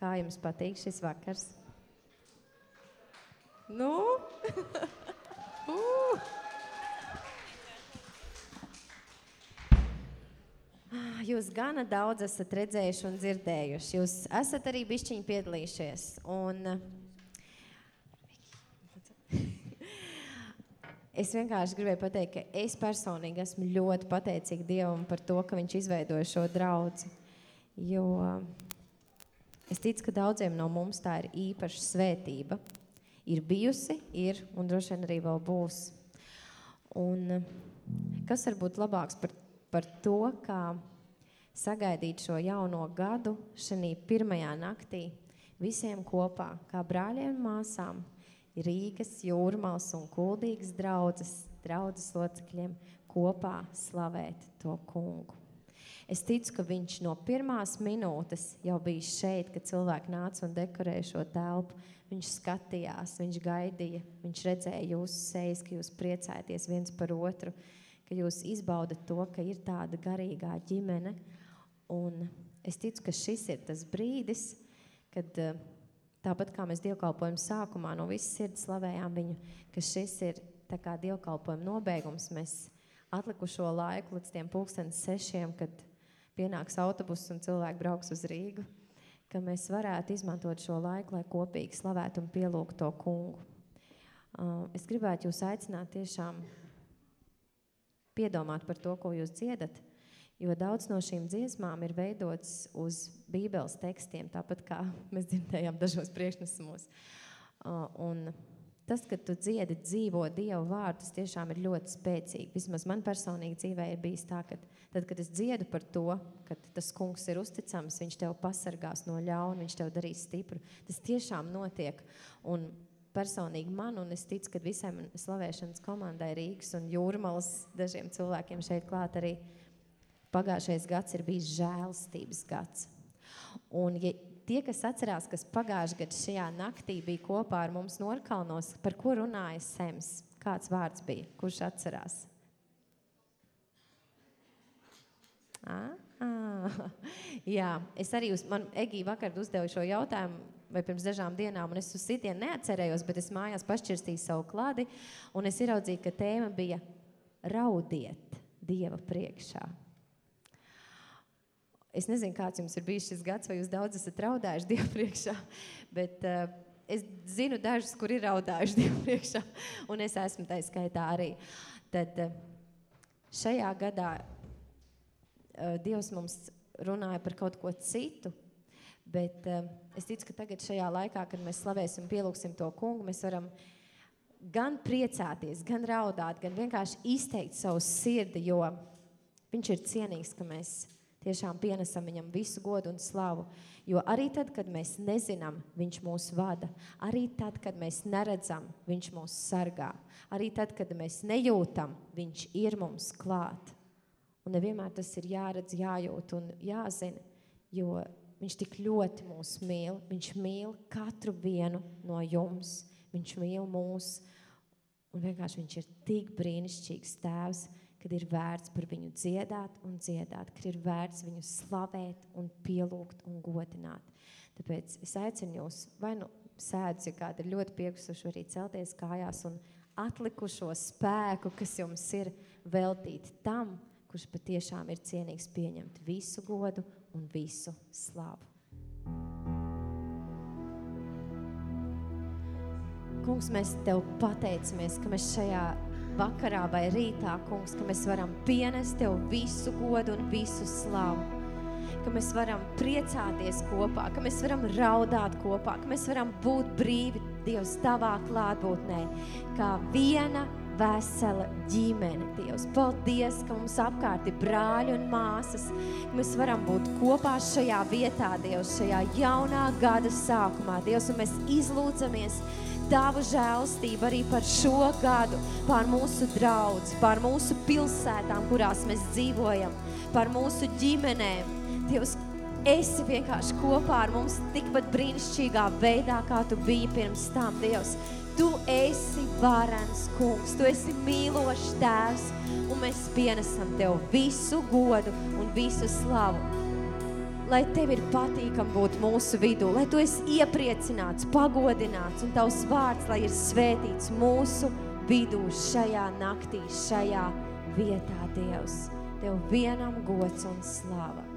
Kā jums patīk šis vakars? Nu? uh! Jūs gana daudz esat redzējuši un dzirdējuši. Jūs esat arī bišķiņi piedalījušies. Un es vienkārši gribēju pateikt, ka es personīgi esmu ļoti pateicīga Dievam par to, ka viņš izveidoja šo draudzi. Jo es ticu, ka daudziem no mums tā ir īpaša svētība. Ir bijusi, ir un droši vien arī vēl būs. Un kas var būt labāks par, par to, kā sagaidīt šo jauno gadu šajā pirmajā naktī visiem kopā, kā brāļiem un māsām, Rīgas, Jūrmals un Kuldīgas draudzes, draudzes locekļiem kopā slavēt to kungu. Es ticu, ka viņš no pirmās minūtes jau bija šeit, kad cilvēki nāca un dekorēja šo telpu. Viņš skatījās, viņš gaidīja, viņš redzēja jūsu sejas, ka jūs priecājaties viens par otru, ka jūs izbaudat to, ka ir tāda garīgā ģimene, Un es ticu, ka šis ir tas brīdis, kad eh, tāpat kā mēs dievkalpojam sākumā no visas sirds slavējām viņu, ka šis ir dievkalpojuma nobeigums. Mēs atlikušo laiku līdz tiem pulkstenes sešiem, kad pienāks autobus un cilvēki brauks uz Rīgu, ka mēs varētu izmantot šo laiku, lai kopīgi slavētu un pielūgtu to kungu. Uh, es gribētu jūs aicināt tiešām piedomāt par to, ko jūs dziedat, Jo daudz no šīm dziesmām ir veidots uz Bībeles tekstiem, tāpat kā mēs dzirdējām dažos priekšnesumos. Uh, un tas, ka tu dziedi dzīvo Dievu vārdu, tas tiešām ir ļoti spēcīgi. Vismaz man personīgi dzīvē ir bijis tā, ka tad, kad es dziedu par to, ka tas kungs ir uzticams, viņš tev pasargās no ļauna, viņš tev darīs stipru, tas tiešām notiek. Un personīgi man, un es ticu, ka visai slavēšanas komandai Rīgas un Jūrmalas dažiem cilvēkiem šeit klāt arī – Pagājušais gads ir bijis žēlstības gads. Un, ja tie, kas atcerās, kas pagājušajā gadā šajā naktī bija kopā ar mums Norkalnos, par ko runāja Sems? Kāds vārds bija? Kurš atcerās? Ah, ah. Jā, es arī uz, man Egija vakar uzdevu šo jautājumu, vai pirms dažām dienām, un es uz sitienu neatcerējos, bet es mājās pašķirstīju savu kladi, un es ieraudzīju, ka tēma bija raudiet Dieva priekšā. Es nezinu, kāds jums ir bijis šis gads, vai jūs daudz esat raudājuši Dievu priekšā, bet uh, es zinu dažus, kur ir raudājuši Dievu priekšā, un es esmu tā skaitā arī. Tad uh, šajā gadā uh, Dievs mums runāja par kaut ko citu, bet uh, es ticu, ka tagad šajā laikā, kad mēs slavēsim, pielūksim to kungu, mēs varam gan priecāties, gan raudāt, gan vienkārši izteikt savu sirdi, jo viņš ir cienīgs, ka mēs tiešām pienesam viņam visu godu un slavu. Jo arī tad, kad mēs nezinām, viņš mūs vada, arī tad, kad mēs neredzam, viņš mūs sargā, arī tad, kad mēs nejūtam, viņš ir mums klāt. Un nevienmēr tas ir jāredz, jājūt un jāzina, jo viņš tik ļoti mūs mīl. Viņš mīl katru vienu no jums. Viņš mīl mūs. Un vienkārši viņš ir tik brīnišķīgs tēvs, kad ir vērts par viņu dziedāt un dziedāt, kad ir vērts viņu slavēt un pielūgt un godināt. Tāpēc es aicinu jūs, vai nu sēdus, ja kādi ir ļoti piekusuši, arī celties kājās un atlikušo spēku, kas jums ir veltīti tam, kurš patiešām ir cienīgs pieņemt visu godu un visu slavu. Kungs, mēs Tev pateicamies, ka mēs šajā vakarā vai rītā, kungs, ka mēs varam pienest Tev visu godu un visu slavu. Ka mēs varam priecāties kopā, ka mēs varam raudāt kopā, ka mēs varam būt brīvi Dievs Tavā klātbūtnē, kā viena vesela ģimene, Dievs. Paldies, ka mums apkārt ir brāļi un māsas, ka mēs varam būt kopā šajā vietā, Dievs, šajā jaunā gada sākumā, Dievs, un mēs izlūdzamies, Tavu žēlstību arī par šo gadu, par mūsu draudz, par mūsu pilsētām, kurās mēs dzīvojam, par mūsu ģimenēm. Dievs, esi vienkārši kopā ar mums tikpat brīnišķīgā veidā, kā tu biji pirms tam, Dievs. Tu esi varens kungs, tu esi mīlošs tēvs, un mēs pienesam Tev visu godu un visu slavu. Lai tev ir patīkam būt mūsu vidū, lai tu esi iepriecināts, pagodināts un tavs vārds, lai ir svētīts mūsu vidū šajā naktī, šajā vietā, Dievs. Tev vienam gods un slava.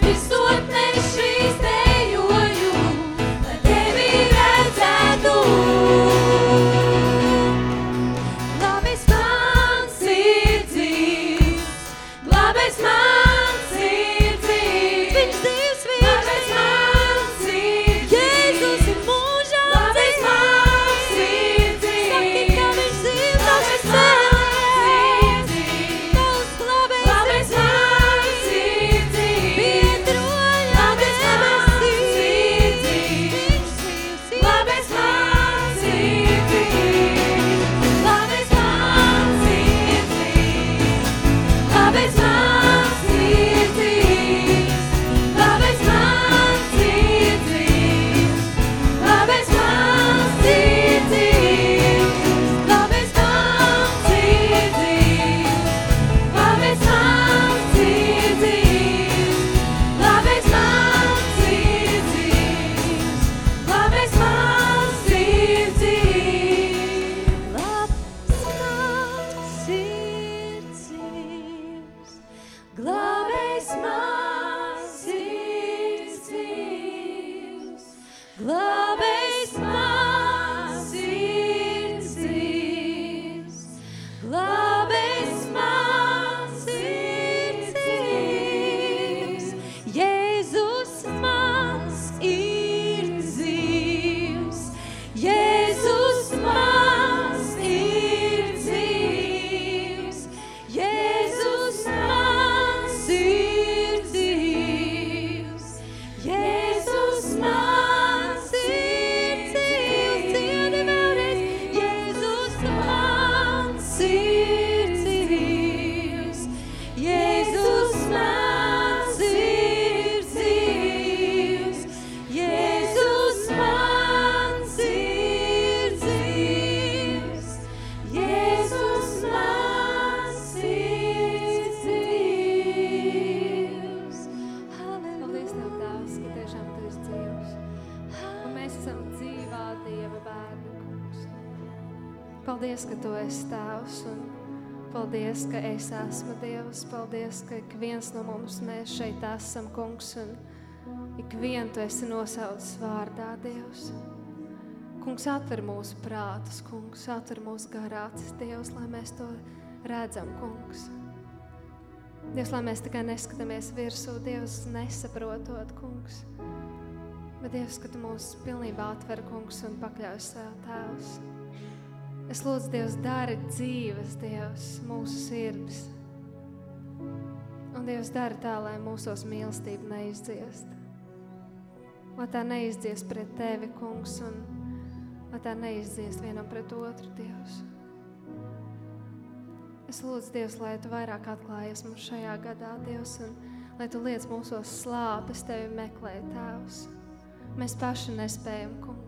This paldies, ka es esmu Dievs. Paldies, ka ik viens no mums mēs šeit esam, kungs, un ik vienu Tu esi nosaucis vārdā, Dievs. Kungs, atver mūsu prātus, kungs, atver mūsu garācis, Dievs, lai mēs to redzam, kungs. Dievs, lai mēs tikai neskatāmies virsū, Dievs, nesaprotot, kungs. Bet Dievs, ka Tu mūs pilnībā atver, kungs, un pakļauj sev tēvs. Es lūdzu, Dievs, dari dzīves, Dievs, mūsu sirds. Un Dievs dara tā, lai mūsos mīlestība neizdziest. Lai tā neizdziest pret Tevi, kungs, un lai tā neizdziest vienam pret otru, Dievs. Es lūdzu, Dievs, lai Tu vairāk atklājies mums šajā gadā, Dievs, un lai Tu liec mūsos slāpes Tevi meklēt, Tēvs. Mēs paši nespējam, kungs.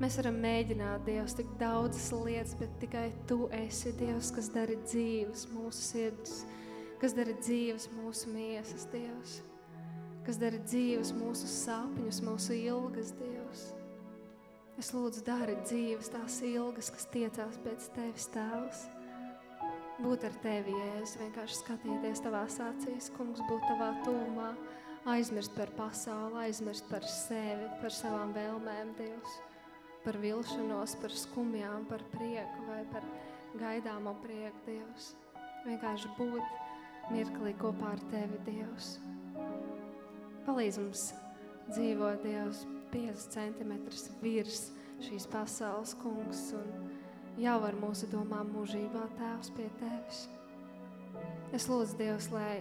Mēs varam mēģināt, Dievs, tik daudzas lietas, bet tikai Tu esi Dievs, kas dara dzīves mūsu sirdis, kas dara dzīves mūsu miesas, Dievs, kas dara dzīves mūsu sapņus, mūsu ilgas, Dievs. Es lūdzu, dari dzīves tās ilgas, kas tiecās pēc Tevis, Tēvs. Būt ar tevi, Jēzus, vienkārši skatīties tavās acīs, kungs, būt tavā tūmā, aizmirst par pasauli, aizmirst par sevi, par savām vēlmēm, Dievs, par vilšanos, par skumjām, par prieku vai par gaidāmo prieku, Dievs. Vienkārši būt mirklī kopā ar tevi, Dievs. Palīdz mums dzīvot, Dievs, 5 centimetrus virs šīs pasaules, kungs, un jau ar mūsu domām mūžībā, Tēvs, pie Tevis. Es lūdzu, Dievs, lai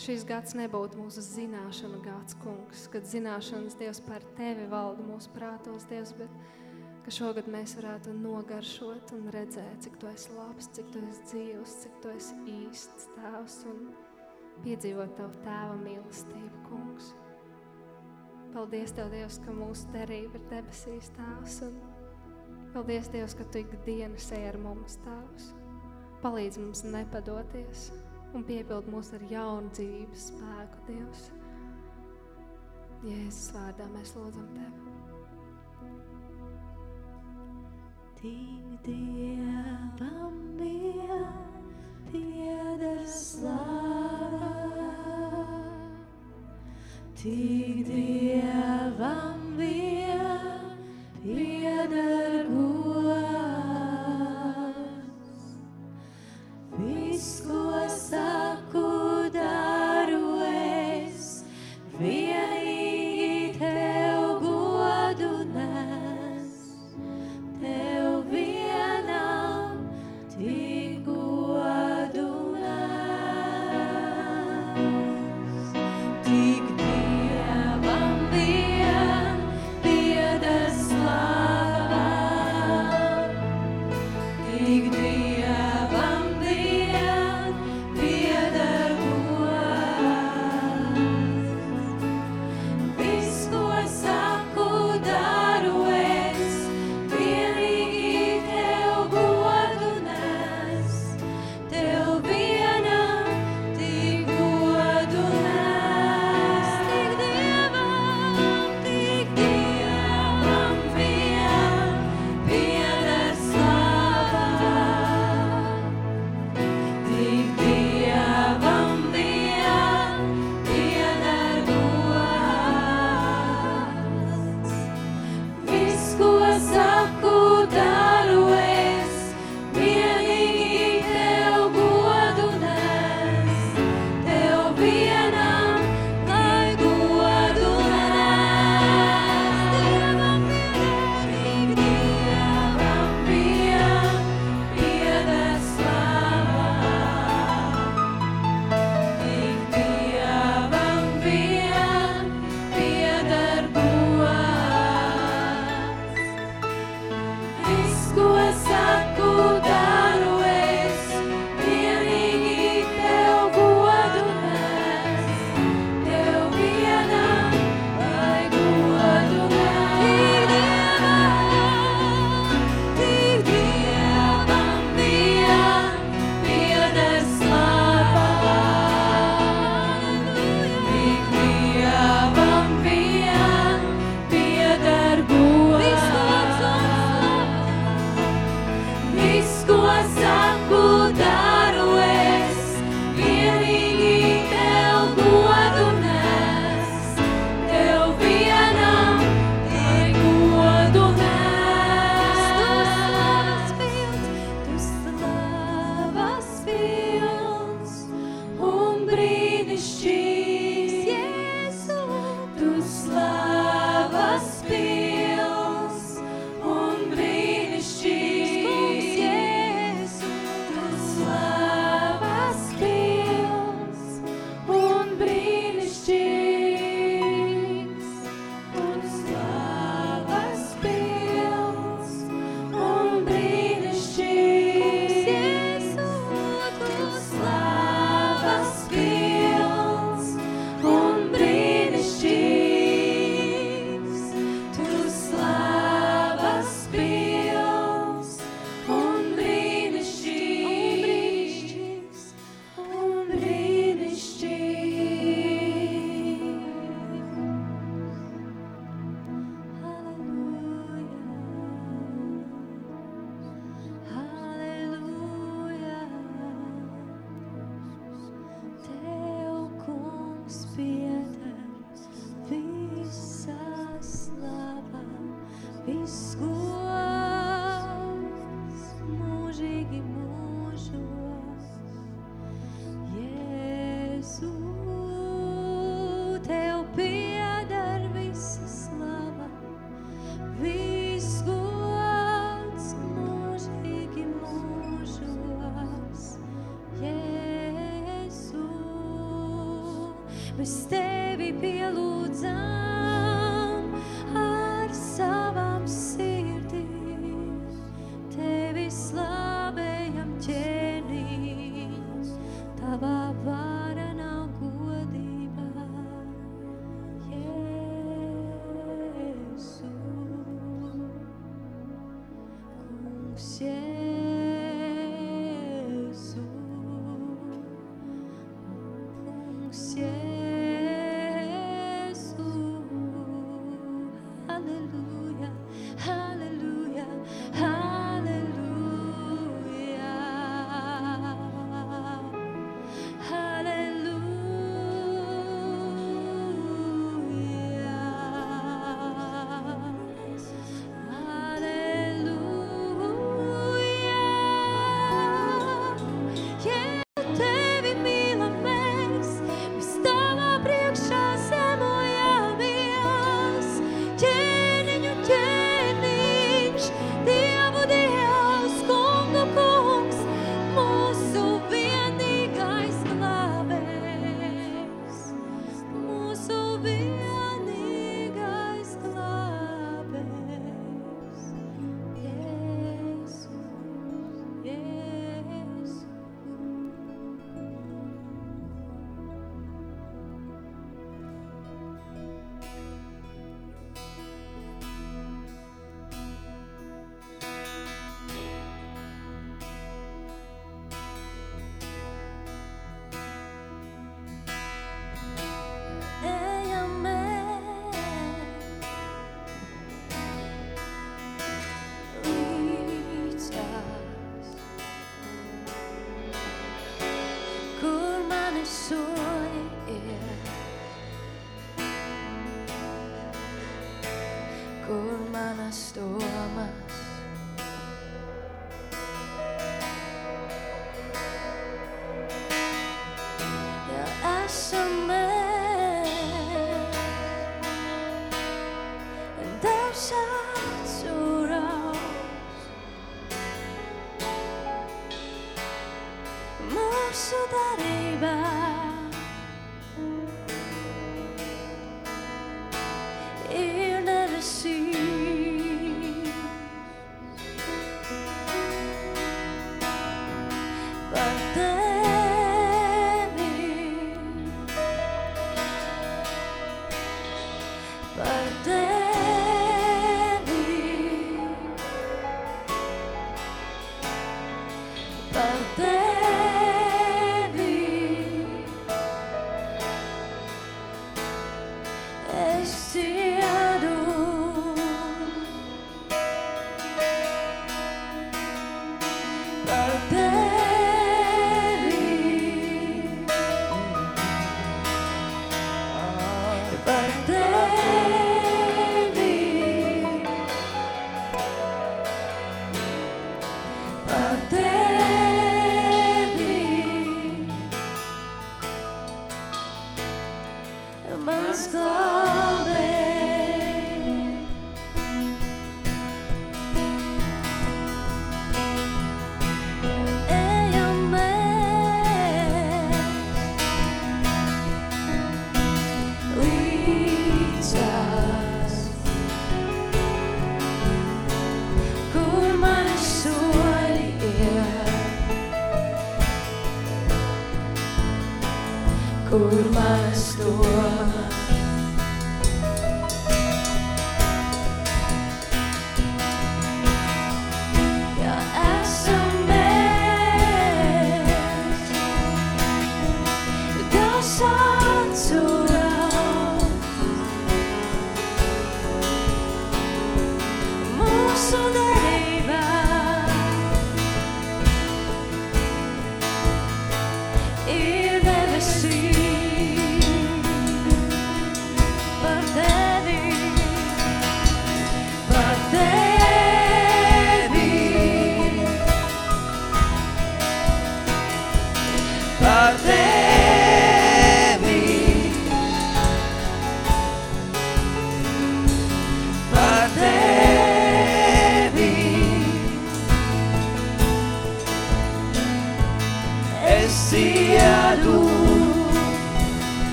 šis gads nebūtu mūsu zināšanu gads, kungs, kad zināšanas, Dievs, par Tevi valda mūsu prātos, Dievs, bet ka šogad mēs varētu nogaršot un redzēt, cik Tu esi labs, cik Tu esi dzīvs, cik Tu esi īsts Tēvs un piedzīvot Tavu Tēva mīlestību, kungs. Paldies Tev, Dievs, ka mūsu derība ir debesīs Tēvs un Paldies, Dievs, ka Tu ikdienas ej ar mums, Tēvs. Palīdz mums nepadoties un piepild mūs ar jaunu dzīves spēku, Dievs. Jēzus vārdā mēs lūdzam Tevi. Tik Dievam bija pieder slava, tik Dievam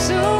so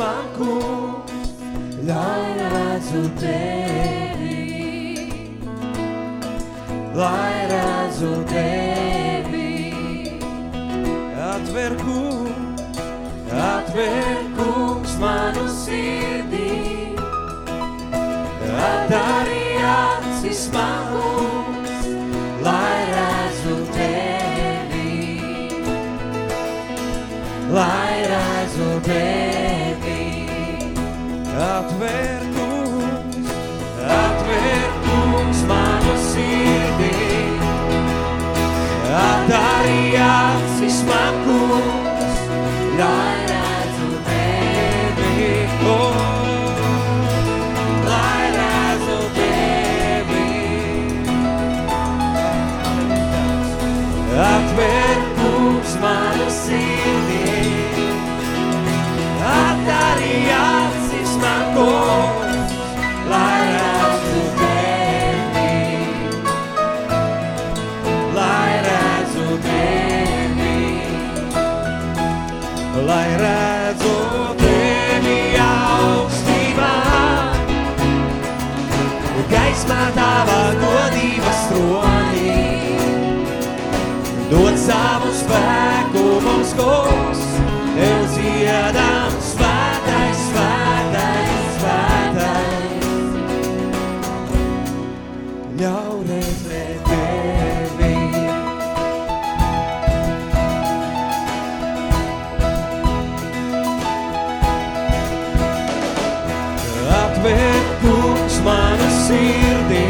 man kungs, lai redzu tevi, lai redzu tevi. Atver kungs, atver kungs manu sirdī, atdari acis man kungs, lai redzu tevi, lai redzu tevi. Sirdī, atdari acis kungs, tev dziedam svētais, svētais, svētais. Ļauj redzēt tevi. Atvērt kungs mana sirdī,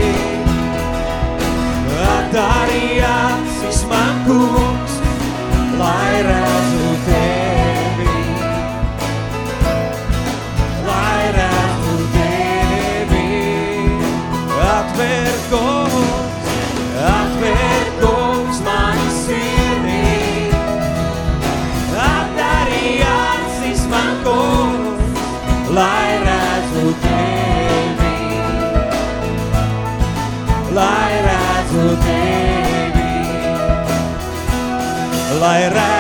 atdarījāt, es man kungs, lai redzu tevi, lai redzu.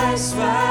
satisfied.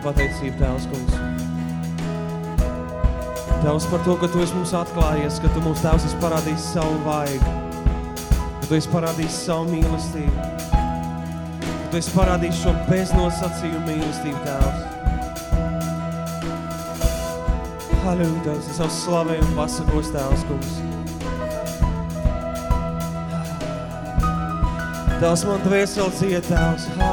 un pateicību, Tēvs, kungs. Tēvs par to, ka Tu esi mums atklājies, ka Tu mums, Tēvs, esi parādījis savu vaigu, ka Tu esi parādījis savu mīlestību, ka Tu esi parādījis šo beznosacījumu mīlestību, Tēvs. Halleluja, Tēvs, es savu slavēju un pasakos, Tēvs, kungs. Tās man dvēseli dzied, Tēvs, halleluja.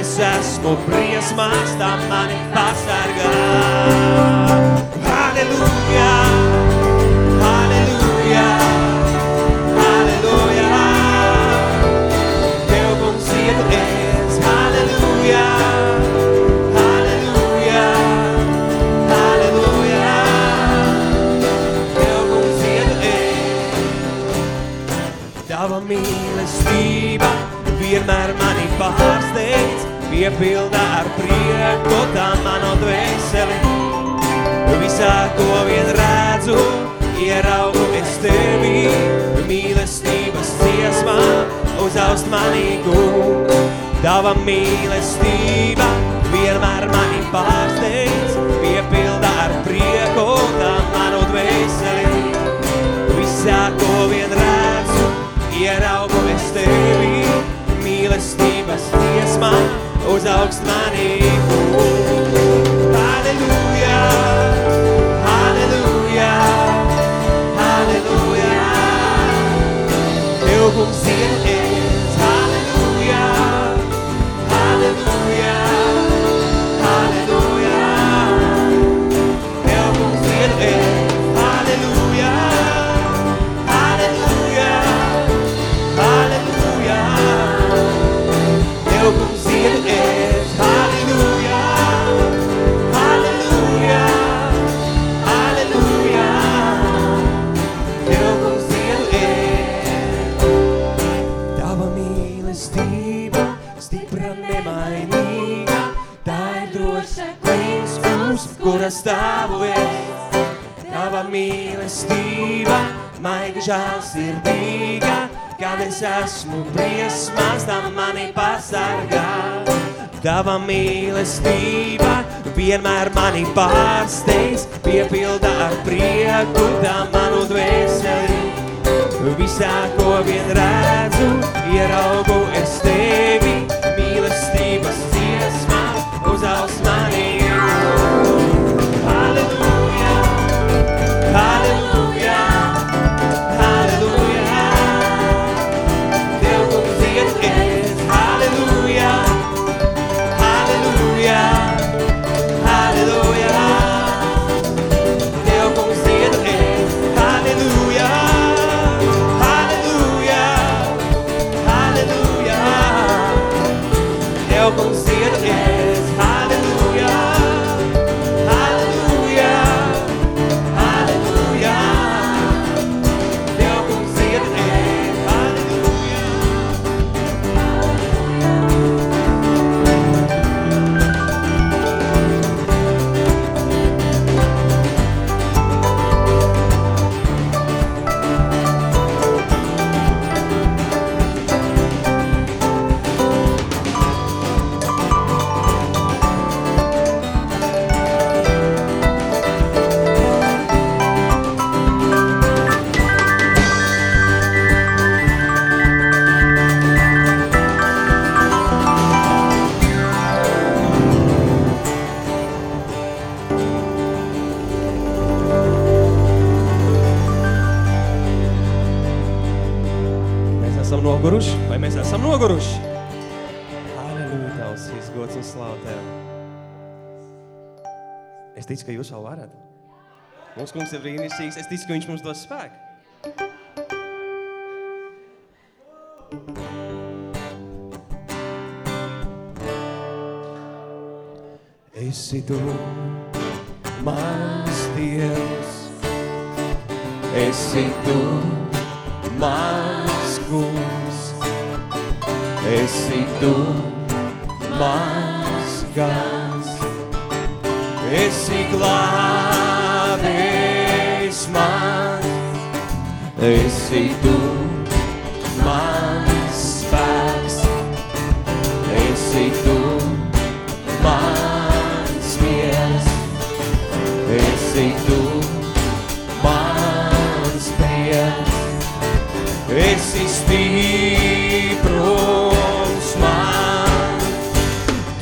Εσεί, κοπλίνε μα τα πάνε να στεργαστούμε. Αλλήλεια. Piepildā ar prieku tā mano dvēseli. Visā, ko vien redzu, ieraugu es tevi, mīlestības ciesmā, uzaust manīgu. Tava mīlestība vienmēr mani pārsteidz, piepildā ar prieku tā manu dvēseli. Visā, ko vien redzu, ieraugu es tevi, mīlestības tiesmā, uzaugst manību. Halleluja, halleluja, halleluja. Tev kungs ir mīlestība, maiga žēlsirdīga, kad es esmu briesmās, tā mani pasargā. Tava mīlestība vienmēr mani pārsteidz, piepilda ar prieku tā manu dvēseli. Visā, ko vien redzu, ieraugu es tevi, mīlestības Mums kungs ir brīnišķīgs, es ticu, ka viņš mums dos spēku. Esi tu, mans Dievs, esi tu, mans kungs, esi tu, mans gans, esi glābējs mans, esi tu mans spēks, esi tu mans miers, esi tu mans prieks, esi stiprums man,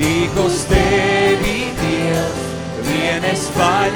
tik uz tevi Dievs, vien es vaļ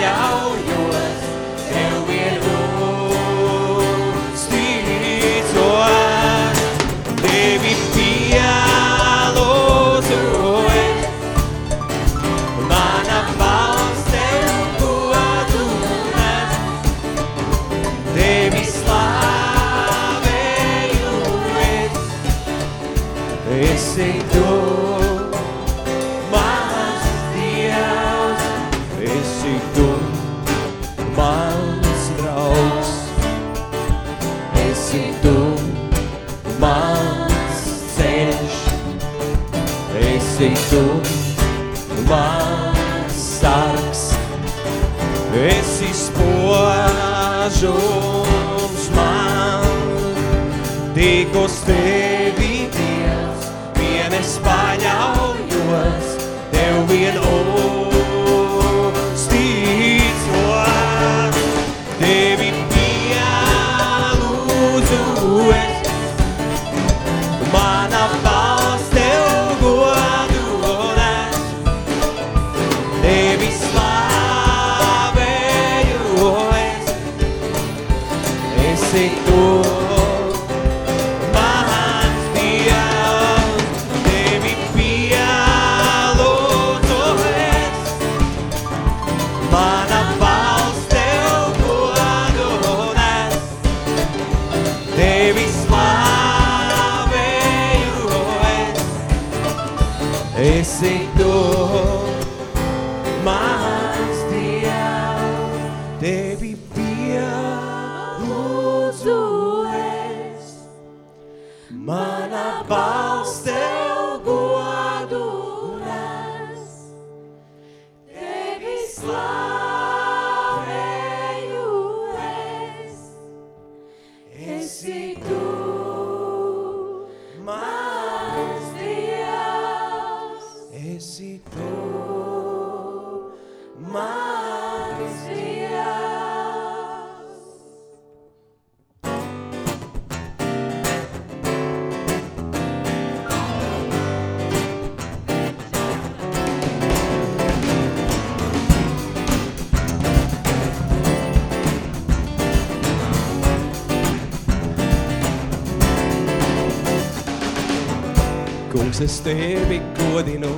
es tevi godinu,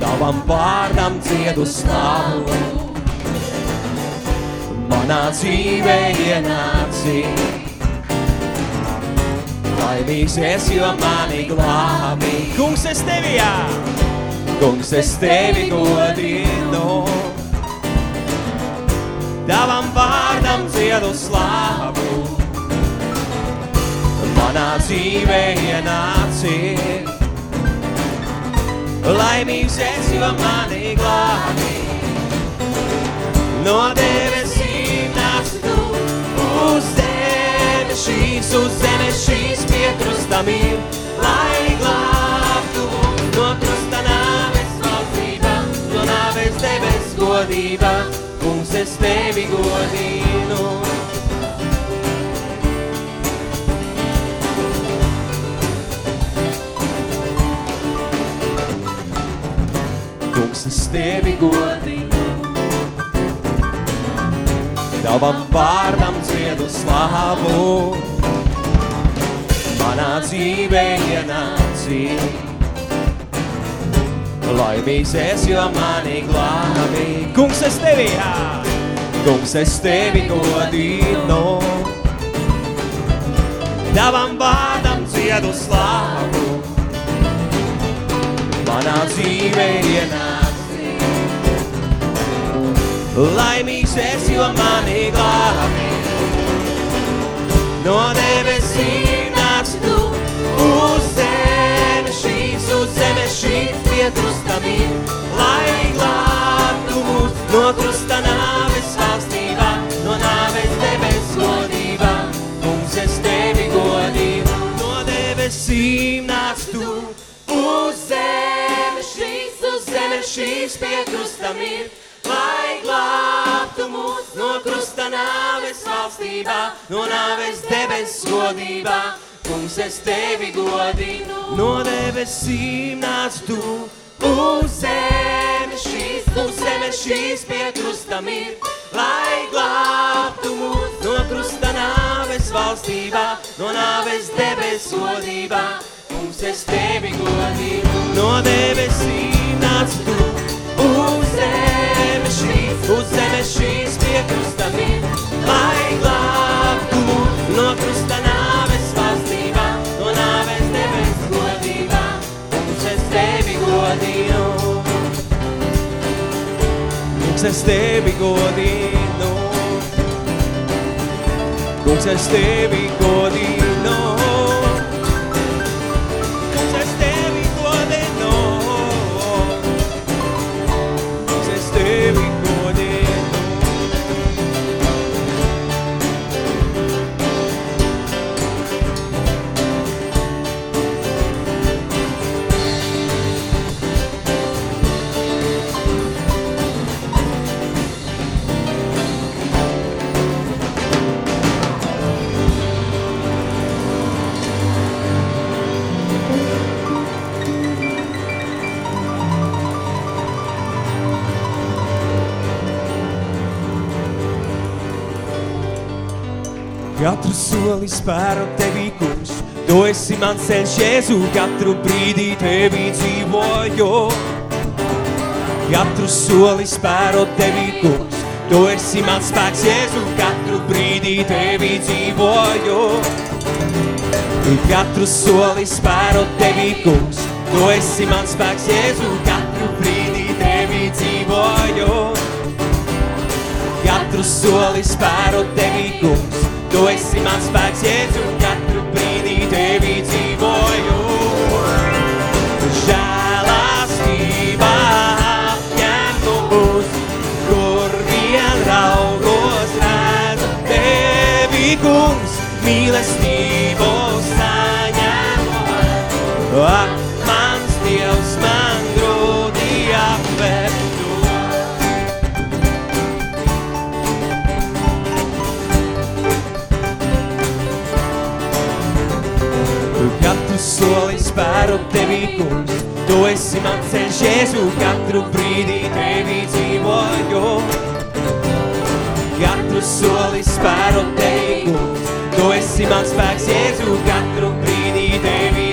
tavam vārdam dziedu slāvu. Manā dzīvē ienāci, laimīgs es, jo mani glābi. Kungs, es tevi jā, kungs, es tevi godinu, tavam vārdam dziedu slāvu manā dzīvē ienāci. Laimīgs es, jo mani glābi. No debesīm nāc tu uz zemes šīs, uz zemes šīs piekrustam ir, lai glābtu no krusta nāves valstība, no nāves debes godība. Kungs, es tevi godinu. Tevi godinu. Tavam vārdam dziedu slāvu, manā dzīvē ienāci. Laimīgs es, jo mani glābi. Kungs, es tevi, jā! Kungs, es tevi godinu. Tavam vārdam dziedu slāvu, manā dzīvē ienāci. Laimīgs es, jo mani glābi. No debesīm nāc tu uz zemes šīs, uz zemes šīs piekrustamī, lai glābtu mūs no krusta nāves valstībā, no nāves debes godībā. Mums es tevi godību, no debesīm nāc tu uz zemes šīs, uz zemes šīs glābtu mūs no krusta nāves valstībā, no nāves debes godībā. Kungs, es tevi godinu, no debesīm nāc tu uz zemes šīs debesīs pie krusta mir, lai glābtu mūs no krusta nāves valstībā, no nāves debesodībā. Kungs, es tevi godību no debesīm nāc tu, uz zemes šīs, uz zemes šīs pie krusta mir, lai glābtu no krusta nāves valstībā, no nāves debes godībā. Kungs, es tevi godīju. Kungs, es tevi godinu. Kungs, es tevi godinu. Katru soli spēru tevī, kungs, tu esi mans ceļš, Jēzu, katru brīdī tevī dzīvoju. Katru soli spēru tevī, kungs, tu esi mans spēks, Jēzu, katru brīdī tevī dzīvoju. Katru soli spēru tevī, kungs, tu esi mans spēks, Jēzu, katru brīdī tevī dzīvoju. Katru soli spēru tevī, kungs, tu esi mans spēks, Jēzu, katru brīdī tevī dzīvoju. Žēlastībā apņem mūs, kur vien raugos redzu tevi, kungs, mīlestību Katru soli spēru tevī, kungs, tu esi mans ceļš, Jēzu, katru brīdī tevī dzīvoju. Katru soli spēru tevī, kungs, tu esi mans spēks, Jēzu, katru brīdī tevī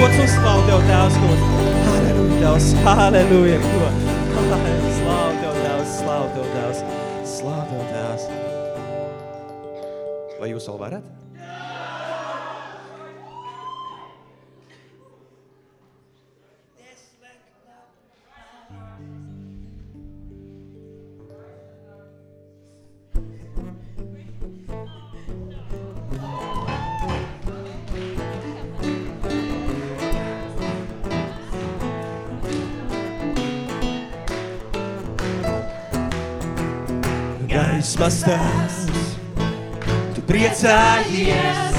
gods un slavu Tev, Tavs, kungs. Halleluja, Tavs, halleluja, kungs. Priecājies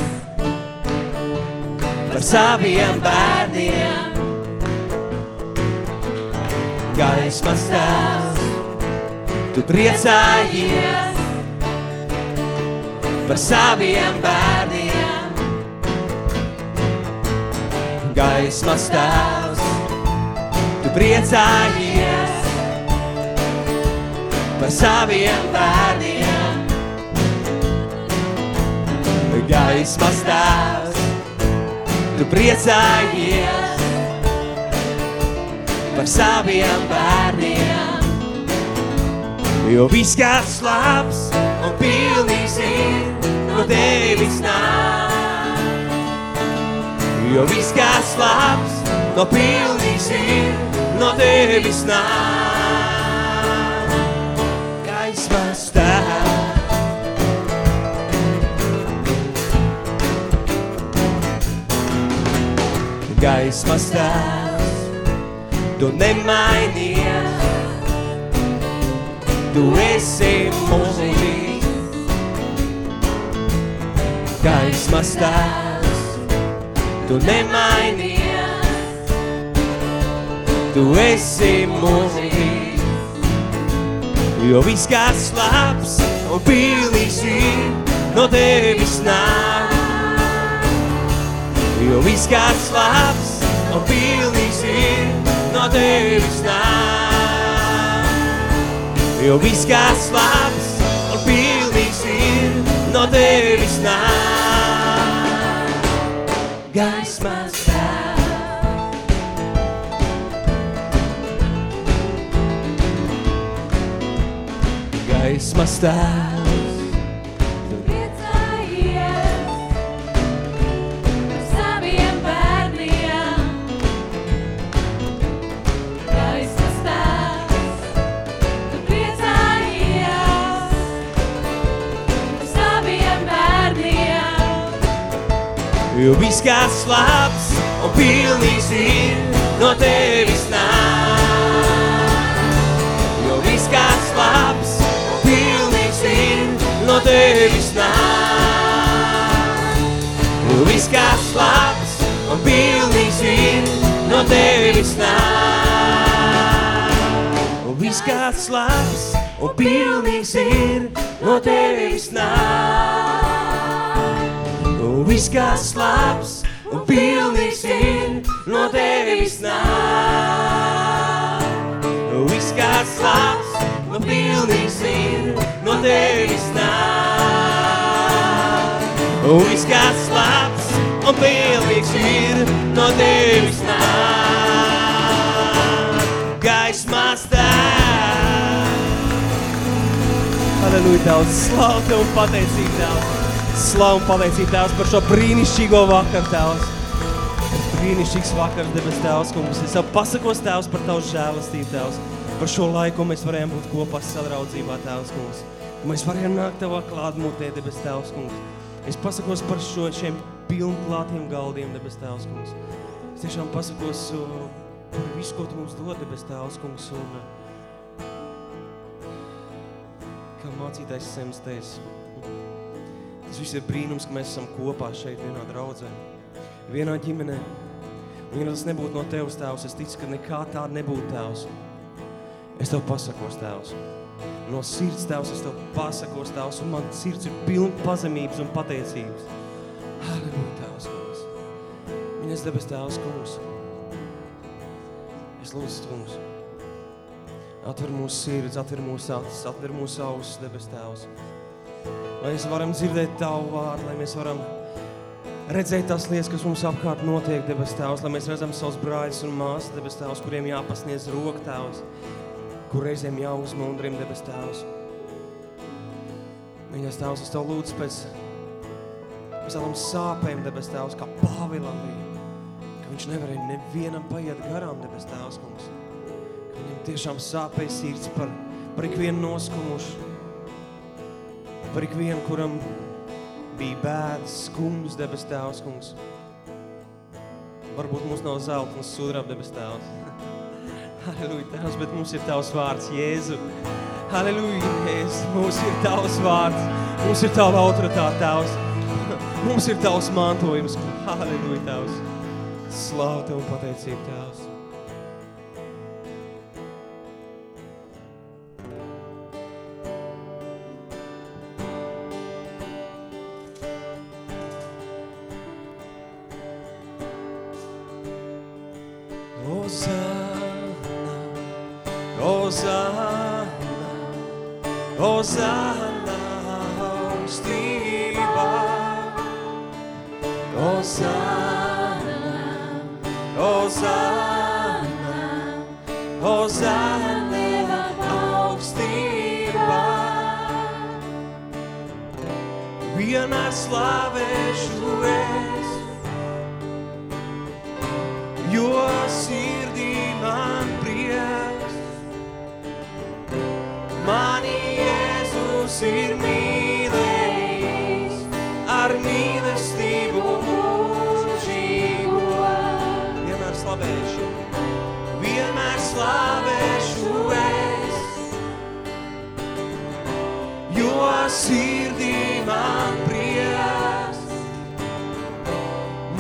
par saviem bērniem. Gaismas tās, tu priecājies par saviem bērniem. Gaismas tās, tu priecājies par saviem bērniem. Gaismas tēvs, tu priecājies par saviem bērniem. Jo viss kāds labs un pilnīgs ir no tevis nāk. Jo viss kāds labs no pilnīgs ir no tevis nāk Gaismas tēvs, tu nemainies, tu esi mūžīgs. Gaismas tēvs, tu nemainies, tu esi mūžīgs. Jo viss kāds labs un pilnīgs ir no tevis nāk. Jo viss kāds labs un pilnīgs ir no tevis nāk. Jo viss kāds labs un pilnīgs ir no tevis nāk. Gaismas gaismas tēvs. Jo viss kāds labs un pilnīgs ir no tevis nāk. Jo viss kāds labs un pilnīgs ir no tevis nāk. Jo viss kāds labs un pilnīgs ir no tevis nāk. Un viss kāds labs un pilnīgs ir no tevis nāk. Viss kāds labs un pilnīgs ir no tevis nāk. Viss kāds labs un pilnīgs ir no tevis nāk. Viss kāds labs un pilnīgs ir no tevis nāk. Gaismas tēvs. Halleluja, Tavs, slavu Tev un pateicību, Tavs. Slavu un pateicību, Tēvs, par šo brīnišķīgo vakaru, Tēvs. Brīnišķīgs vakars, debes Tēvs, kungs. Es Tev pasakos, Tēvs, par Tavu žēlastību, Tēvs. Par šo laiku mēs varējām būt kopā sadraudzībā, Tēvs, kungs. Mēs varējām nākt Tavā klātmūtē, debes Tēvs, kungs. Es pasakos par šo, šiem pilnklātiem galdiem, debes Tēvs, kungs. Es tiešām pasakos uh, par visu, ko Tu mums dod, debes Tēvs, kungs. Un, uh, kā mācītājs Sems teica, Tas viss ir brīnums, ka mēs esam kopā šeit vienā draudzē, vienā ģimenē. Un ja tas nebūtu no Tevs, Tēvs, es ticu, ka nekā tāda nebūtu, Tēvs. Es Tev pasakos, Tēvs. No sirds, Tēvs, es Tev pasakos, Tēvs, un man sirds ir pilna pazemības un pateicības. Halleluja, Tēvs, kungs. Viņas debes Tēvs, kungs. Es lūdzu, kungs. Atver mūsu sirds, atver mūsu acis, atver mūsu ausis, debes Tēvs. Lai mēs varam dzirdēt Tavu vārdu, lai mēs varam redzēt tās lietas, kas mums apkārt notiek, debes Tēvs, lai mēs redzam savus brāļus un māsas, debes Tēvs, kuriem jāpasniedz roka Tēvs, kur reizēm jāuzmundrim, debes Tēvs. Mīļais Tēvs, es Tev lūdzu pēc, tādām sāpēm, debes Tēvs, kā Pāvilam bija, ka viņš nevarēja nevienam paiet garām, debes Tēvs, kungs. Ka viņam tiešām sāpēja sirds par, par ikvienu noskumušu, par ikvienu, kuram bija bēdas, skums, debes tēvs, kungs. Varbūt mums nav zelta un sudraba debes tēvs. Halleluja, tēvs, bet mums ir tavs vārds, Jēzu. Halleluja, Jēzus, mums ir tavs vārds, mums ir tava autoritāte, tēvs. Mums ir tavs mantojums. Halleluja, tēvs. Slāv tev un pateicība, tēvs.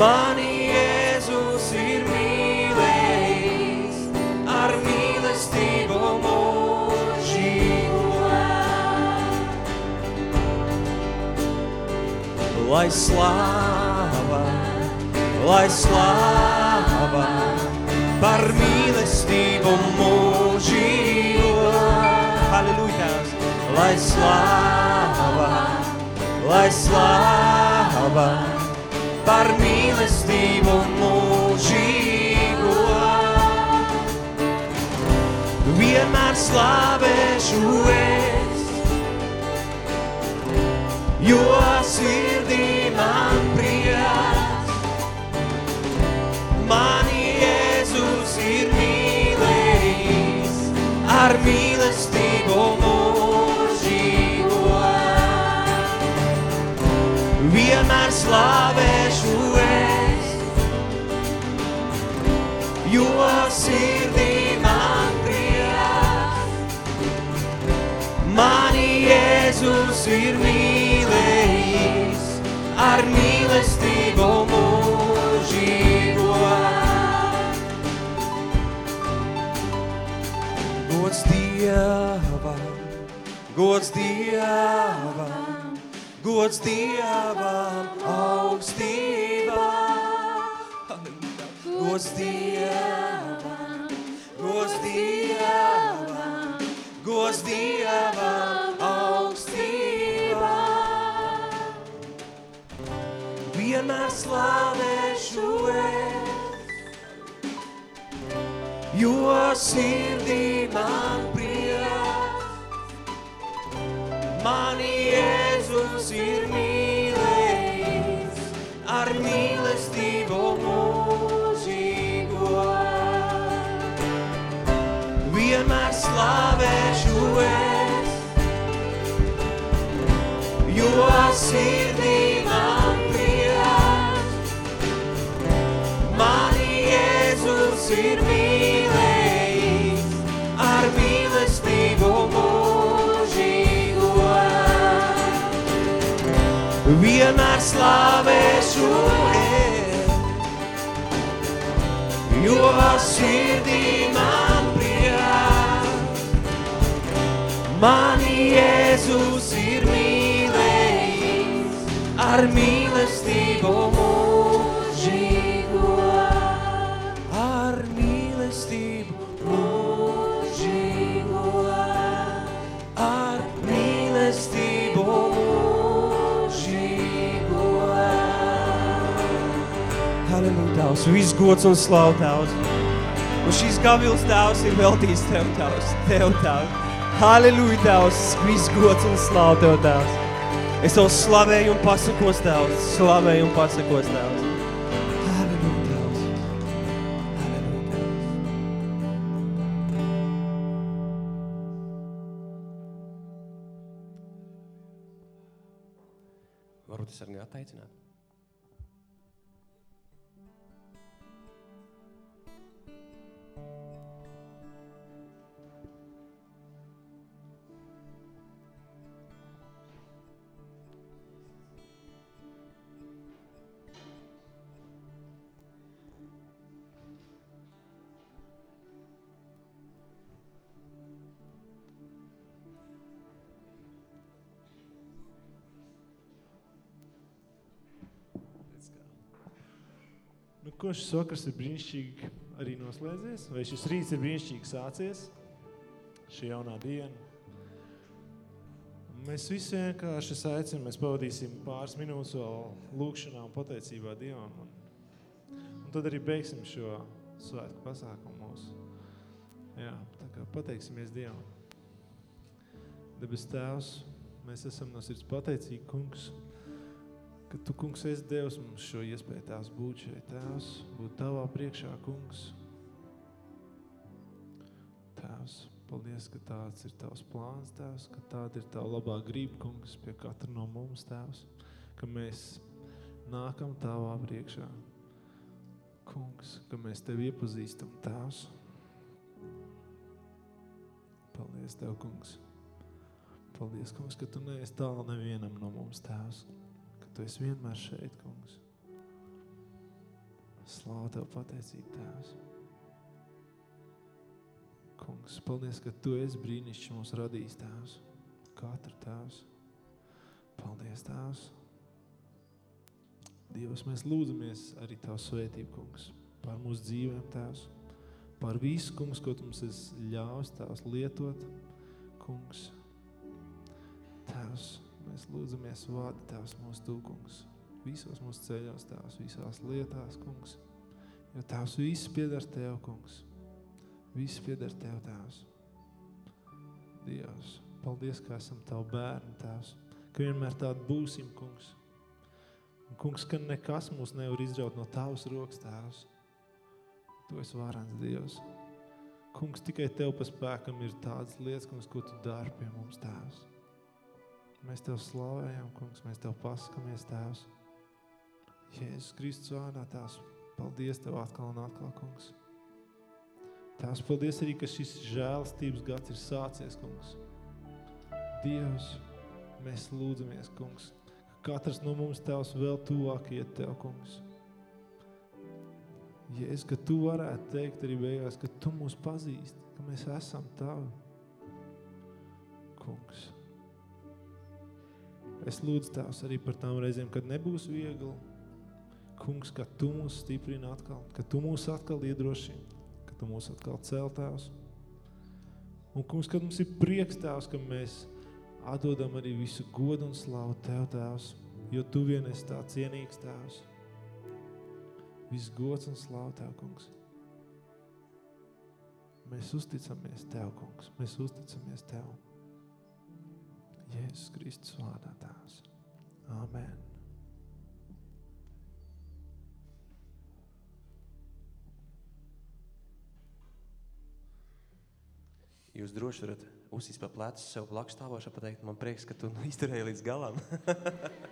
Mani Jēzus ir mīlējis ar mīlestību mūžīgo. Lai slāva, lai slāva par mīlestību mūžīgo. Halleluja! Lai slāva, lai slāva par mīlestību mūžīgo. Vienmēr slavēšu es, jo sirdī man prieks. Mani Jēzus ir mīlējis ar mīlestību mūžīgo. Vienmēr slavēšu jo sirdī man prieks. Mani Jēzus ir mīlējis ar mīlestību mūžīgo. Gods Dievam, gods Dievam, gods Dievam augstībā. Gods Dievam, gods Dievam, gods Dievam augstībā. Vienmēr slavēšu es, jo sirdī man prieks. Mani Jēzus ir mīlējis ar mīlestību slavēšu es, jo sirdī man prieks. Mani Jēzus ir mīlējis ar mīlestību mūžīgo. slavēšu es, jo sirdī Mani Jēzus ir mīlējis ar mīlestību mūžīgo, ar mīlestību mūžīgo, ar mīlestību mūžīgo. Halleluja, Tavs, viss gods un slavu Tavs. Un šīs gavils Tavs ir veltījis Tev, Tavs, Tev, Tavs. Halleluja, Tavs, viss gods un slavu Tev, Tavs. Es Tev slavēju un pasakos Tavs, slavēju un pasakos Tavs. Ko šis vakars ir brīnišķīgi arī noslēdzies? Vai šis rīts ir brīnišķīgi sācies? Šī jaunā diena. Mēs visi vienkārši aicinām, mēs pavadīsim pāris minūtes vēl lūkšanā un pateicībā Dievam. Un, un tad arī beigsim šo svētku pasākumu mūsu. Jā, tā kā pateiksimies Dievam. Debes Tēvs, mēs esam no sirds pateicīgi, kungs, ka Tu, kungs, esi Devs mums šo iespēju tās būt šeit, Tēvs, būt Tavā priekšā, kungs. Tēvs, paldies, ka tāds ir Tavs plāns, Tēvs, ka tāda ir Tava labā grība, kungs, pie katra no mums, Tēvs, ka mēs nākam Tavā priekšā. Kungs, ka mēs Tevi iepazīstam, Tēvs. Paldies Tev, kungs. Paldies, kungs, ka Tu neesi tālu nevienam no mums, Tēvs. Ka Tu esi vienmēr šeit, kungs. Slāva Tev pateicība, Tēvs. Kungs, paldies, ka Tu esi brīnišķi mums radījis, Tēvs. Katru, Tēvs. Paldies, Tēvs. Dievs, mēs lūdzamies arī Tavu svētību, kungs, par mūsu dzīvēm, Tēvs. Par visu, kungs, ko Tu mums esi ļāvis, Tēvs, lietot, kungs. Tēvs, mēs lūdzamies vārdi Tēvs mūsu tūkungs. Visos mūsu ceļos, Tēvs, visās lietās, kungs. Jo Tēvs viss piedar Tev, kungs. Viss piedar Tev, Tēvs. Dievs, paldies, ka esam Tavu bērni, Tēvs. Ka vienmēr tādi būsim, kungs. Un, kungs, ka nekas mūs nevar izraut no Tavas rokas, Tēvs. Tu esi varens Dievs. Kungs, tikai Tev pa spēkam ir tādas lietas, kungs, ko Tu dari pie mums, Tēvs. Mēs Tev slavējam, kungs, mēs Tev paskamies, Tēvs. Jēzus Kristus vārdā, Tēvs, paldies Tev atkal un atkal, kungs. Tēvs, paldies arī, ka šis žēlstības gads ir sācies, kungs. Dievs, mēs lūdzamies, kungs, ka katrs no mums Tevs vēl tuvāk iet Tev, kungs. Jēzus, ka Tu varētu teikt arī beigās, ka Tu mūs pazīsti, ka mēs esam Tavi. Kungs. Es lūdzu Tēvs arī par tām reizēm, kad nebūs viegli. Kungs, ka Tu mūs stiprini atkal, ka Tu mūs atkal iedrošini, ka Tu mūs atkal cel Tēvs. Un, kungs, kad mums ir prieks Tēvs, ka mēs atdodam arī visu godu un slavu Tev, Tēvs, jo Tu vien esi tā cienīgs Tēvs. Viss gods un slavu Tev, kungs. Mēs uzticamies Tev, kungs. Mēs uzticamies Tev. Jēzus Kristus vārdā Tēvs. Amen. Jūs droši varat uzsist pa plecu sev blakus stāvošā pateikt, man prieks, ka tu izturēji līdz galam.